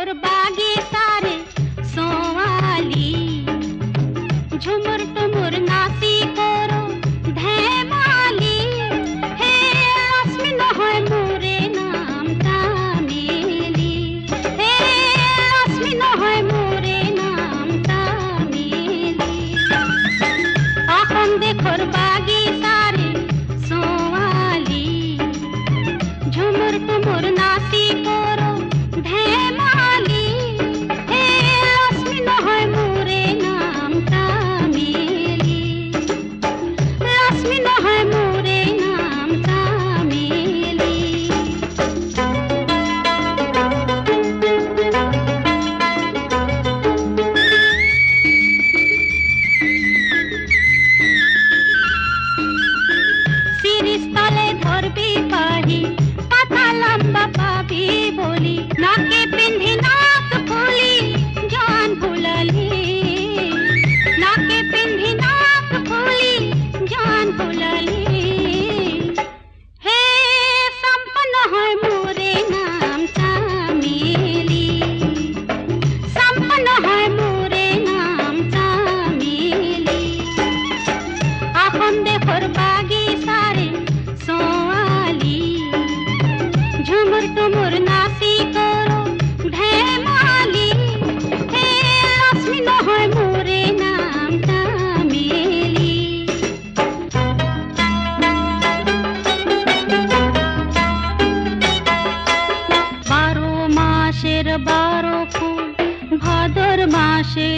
ஒரு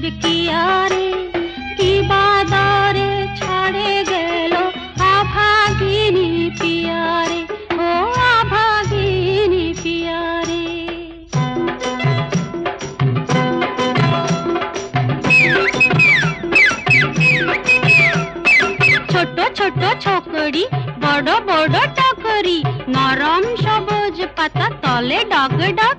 মাসের কিয়ারে কি বাদারে ছাড়ে গেল আভাগিনী পিয়ারে? ও আভাগিনী পিয়ারে। ছোট ছোট ছকড়ি বড় বড় টকরি, নরম সবুজ পাতা, তলে ডগ ডগ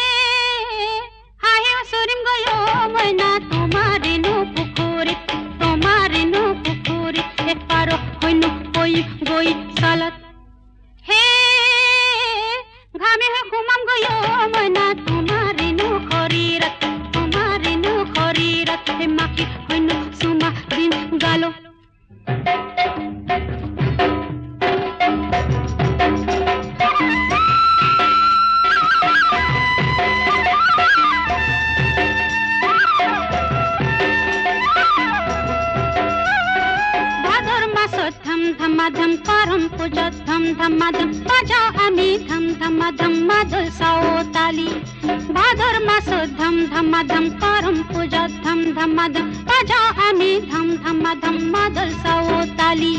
তোমার নো তোমার নো পুকুরে একবার হইনু কই গই হে, ঘামে ঘুমাম গয় ময়না তোমার ধম ধমাধম করম পূজা ধম ধমাধম বাজাও আমি ধম ধমাধম মাদল সাওতালি ভাদর মাস ধম ধমাধম করম পূজা ধম ধমাধম বাজাও আমি ধম ধমাধম মাদল সাওতালি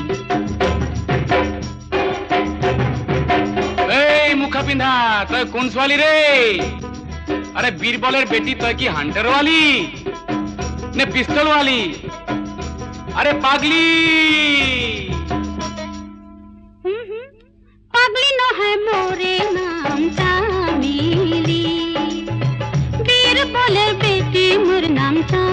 এই মুখা পিন্ধা তই কোন ছোৱালী ৰে আৰে বীৰবলেৰ বেটি তই কি হাণ্টাৰৱালী নে পিষ্টলৱালী আৰে পাগলি मोरे नाम तामीली वीर बोले बेटी मोर नाम तामीली